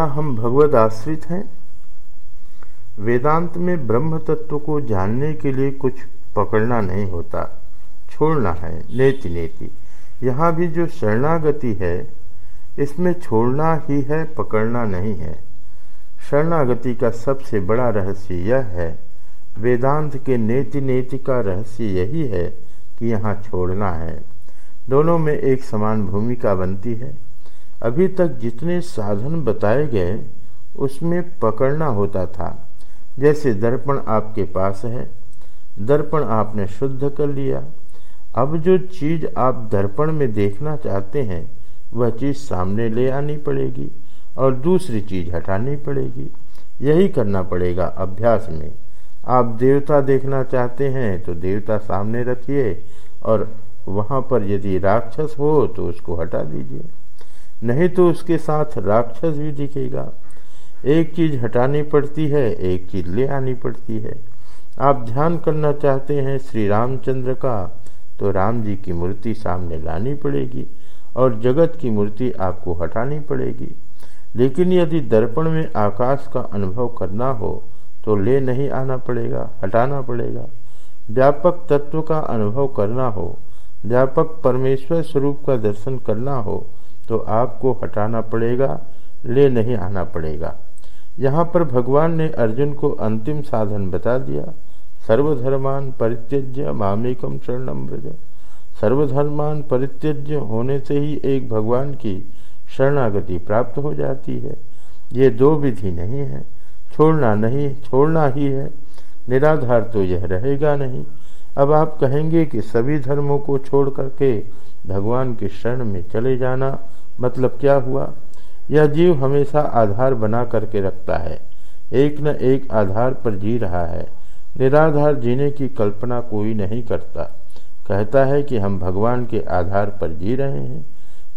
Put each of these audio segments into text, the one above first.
हम भगवत आश्रित हैं। वेदांत में ब्रह्म तत्व को जानने के लिए कुछ पकड़ना नहीं होता, छोड़ना है, नेति नेति। यहाँ भी जो शरणागति है, इसमें छोड़ना ही है, पकड़ना नहीं है। शरणागति का सबसे बड़ा रहस्य यह है, वेदांत के नेति नेति का रहस्य यही है कि यहाँ छोड़ना है। दोनों में एक समान भूमिका बनती है। अभी तक जितने साधन बताए गए, उसमें पकड़ना होता था। जैसे दर्पण आपके पास है, दर्पण आपने शुद्ध कर लिया। अब जो चीज़ आप दर्पण में देखना चाहते हैं, वह चीज़ सामने ले आनी पड़ेगी और दूसरी चीज़ हटानी पड़ेगी। यही करना पड़ेगा अभ्यास में। आप देवता देखना चाहते हैं तो देवता सामने रखिए और वहाँ पर यदि राक्षस हो तो उसको हटा दीजिए। नहीं तो उसके साथ राक्षस भी दिखेगा। एक चीज़ हटानी पड़ती है, एक चीज़ ले आनी पड़ती है। आप ध्यान करना चाहते हैं श्री रामचंद्र का तो राम जी की मूर्ति सामने लानी पड़ेगी और जगत की मूर्ति आपको हटानी पड़ेगी। लेकिन यदि दर्पण में आकाश का अनुभव करना हो तो ले नहीं आना पड़ेगा, हटाना पड़ेगा। व्यापक तत्व का अनुभव करना हो, व्यापक परमेश्वर स्वरूप का दर्शन करना हो तो आपको हटाना पड़ेगा, ले नहीं आना पड़ेगा। यहाँ पर भगवान ने अर्जुन को अंतिम साधन बता दिया। सर्वधर्मान परित्यज्य मामेकम शरणम ब्रज सर्वधर्मान परित्यज्य होने से ही एक भगवान की शरणागति प्राप्त हो जाती है। ये दो विधि नहीं है। छोड़ना नहीं, छोड़ना ही है। निराधार तो यह रहेगा नहीं। अब आप कहेंगे कि सभी धर्मों को छोड़ करके भगवान के शरण में चले जाना मतलब क्या हुआ? यह जीव हमेशा आधार बना करके रखता है। एक न एक आधार पर जी रहा है। निराधार जीने की कल्पना कोई नहीं करता। कहता है कि हम भगवान के आधार पर जी रहे हैं।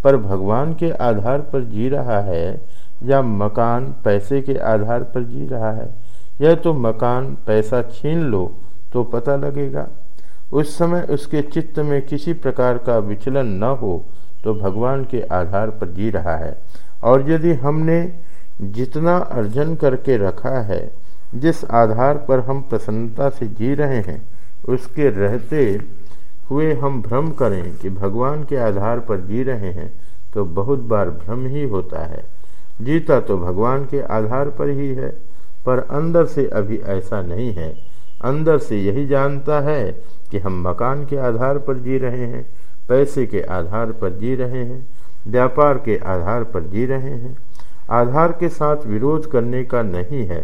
पर भगवान के आधार पर जी रहा है या मकान पैसे के आधार पर जी रहा है? यह तो मकान पैसा छीन लो तो पता लगेगा। उस समय उसके चित्त में किसी प्रकार का विचलन न हो तो भगवान के आधार पर जी रहा है। और यदि हमने जितना अर्जन करके रखा है, जिस आधार पर हम प्रसन्नता से जी रहे हैं, उसके रहते हुए हम भ्रम करें कि भगवान के आधार पर जी रहे हैं तो बहुत बार भ्रम ही होता है। जीता तो भगवान के आधार पर ही है, पर अंदर से अभी ऐसा नहीं है। अंदर से यही जानता है कि हम मकान के आधार पर जी रहे हैं। पैसे के आधार पर जी रहे हैं, व्यापार के आधार पर जी रहे हैं। आधार के साथ विरोध करने का नहीं है,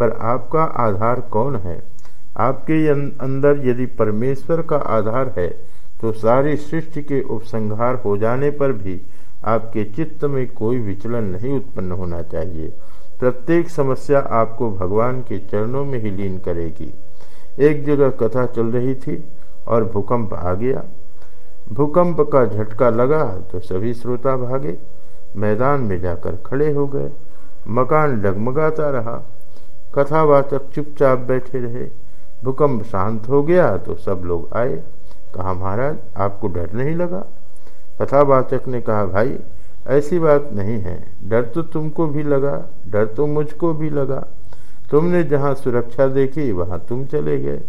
पर आपका आधार कौन है? आपके अंदर यदि परमेश्वर का आधार है तो सारी सृष्टि के उपसंहार हो जाने पर भी आपके चित्त में कोई विचलन नहीं उत्पन्न होना चाहिए। प्रत्येक समस्या आपको भगवान के चरणों में ही लीन करेगी। एक जगह कथा चल रही थी और भूकंप आ गया। भूकंप का झटका लगा तो सभी श्रोता भागे। मैदान में जाकर खड़े हो गए। मकान डगमगाता रहा। कथावाचक चुपचाप बैठे रहे। भूकंप शांत हो गया तो सब लोग आए। कहा, महाराज, आपको डर नहीं लगा? कथावाचक ने कहा, भाई, ऐसी बात नहीं है। डर तो तुमको भी लगा, डर तो मुझको भी लगा। तुमने जहाँ सुरक्षा देखी, वहाँ तुम चले गए।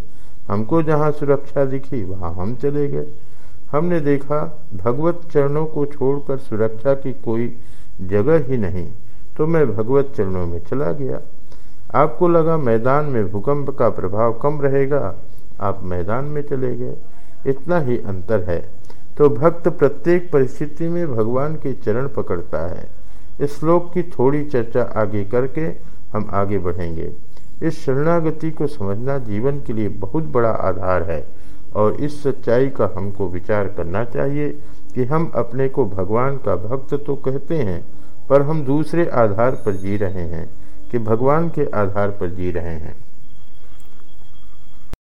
हमको जहाँ सुरक्षा दिखी, वहाँ हम चले गए। हमने देखा, भगवत चरणों को छोड़कर सुरक्षा की कोई जगह ही नहीं तो मैं भगवत चरणों में चला गया। आपको लगा मैदान में भूकंप का प्रभाव कम रहेगा, आप मैदान में चले गए। इतना ही अंतर है। तो भक्त प्रत्येक परिस्थिति में भगवान के चरण पकड़ता है। इस श्लोक की थोड़ी चर्चा आगे करके हम आगे बढ़ेंगे। इस शरणागति को समझना जीवन के लिए बहुत बड़ा आधार है। और इस सच्चाई का हमको विचार करना चाहिए कि हम अपने को भगवान का भक्त तो कहते हैं, पर हम दूसरे आधार पर जी रहे हैं कि भगवान के आधार पर जी रहे हैं।